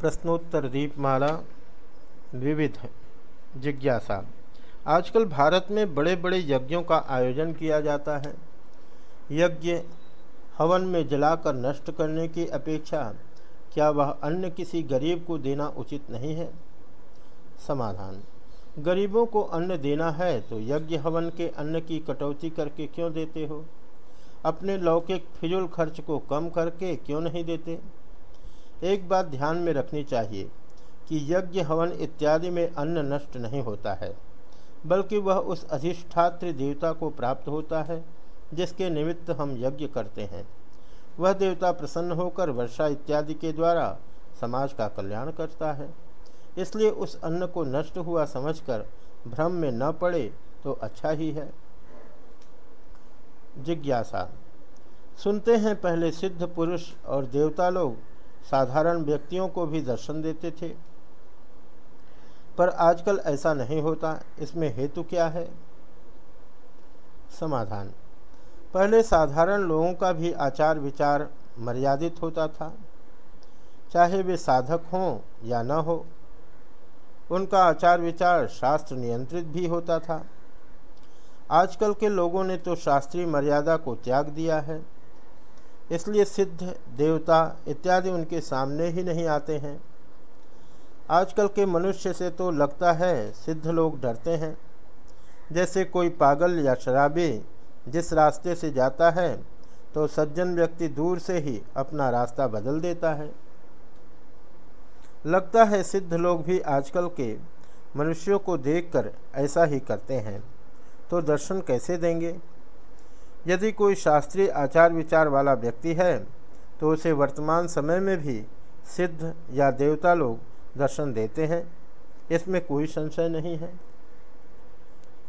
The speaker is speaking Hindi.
प्रश्नोत्तर दीपमाला विविध जिज्ञासा। आजकल भारत में बड़े बड़े यज्ञों का आयोजन किया जाता है। यज्ञ हवन में जलाकर नष्ट करने की अपेक्षा, क्या वह अन्य किसी गरीब को देना उचित नहीं है? समाधान। गरीबों को अन्न देना है तो यज्ञ हवन के अन्न की कटौती करके क्यों देते हो? अपने लौकिक फिजुल खर्च को कम करके क्यों नहीं देते? एक बात ध्यान में रखनी चाहिए कि यज्ञ, हवन इत्यादि में अन्न नष्ट नहीं होता है, बल्कि वह उस अधिष्ठात्र देवता को प्राप्त होता है, जिसके निमित्त हम यज्ञ करते हैं। वह देवता प्रसन्न होकर वर्षा इत्यादि के द्वारा समाज का कल्याण करता है। इसलिए उस अन्न को नष्ट हुआ समझकर भ्रम में न पड़े तो अच्छा ही है। जिज्ञासा। सुनते हैं पहले सिद्ध पुरुष और देवता लोग साधारण व्यक्तियों को भी दर्शन देते थे। पर आजकल ऐसा नहीं होता। इसमें हेतु क्या है? समाधान। पहले साधारण लोगों का भी आचार विचार मर्यादित होता था। चाहे वे साधक हों या न हो, उनका आचार विचार शास्त्र नियंत्रित भी होता था। आजकल के लोगों ने तो शास्त्रीय मर्यादा को त्याग दिया है। इसलिए सिद्ध, देवता इत्यादि उनके सामने ही नहीं आते हैं। आजकल के मनुष्य से तो लगता है, सिद्ध लोग डरते हैं। जैसे कोई पागल या शराबी जिस रास्ते से जाता है तो सज्जन व्यक्ति दूर से ही अपना रास्ता बदल देता है। लगता है सिद्ध लोग भी आजकल के मनुष्यों को देखकर ऐसा ही करते हैं। तो दर्शन कैसे देंगे? यदि कोई शास्त्रीय आचार विचार वाला व्यक्ति है तो उसे वर्तमान समय में भी सिद्ध या देवता लोग दर्शन देते हैं। इसमें कोई संशय नहीं है।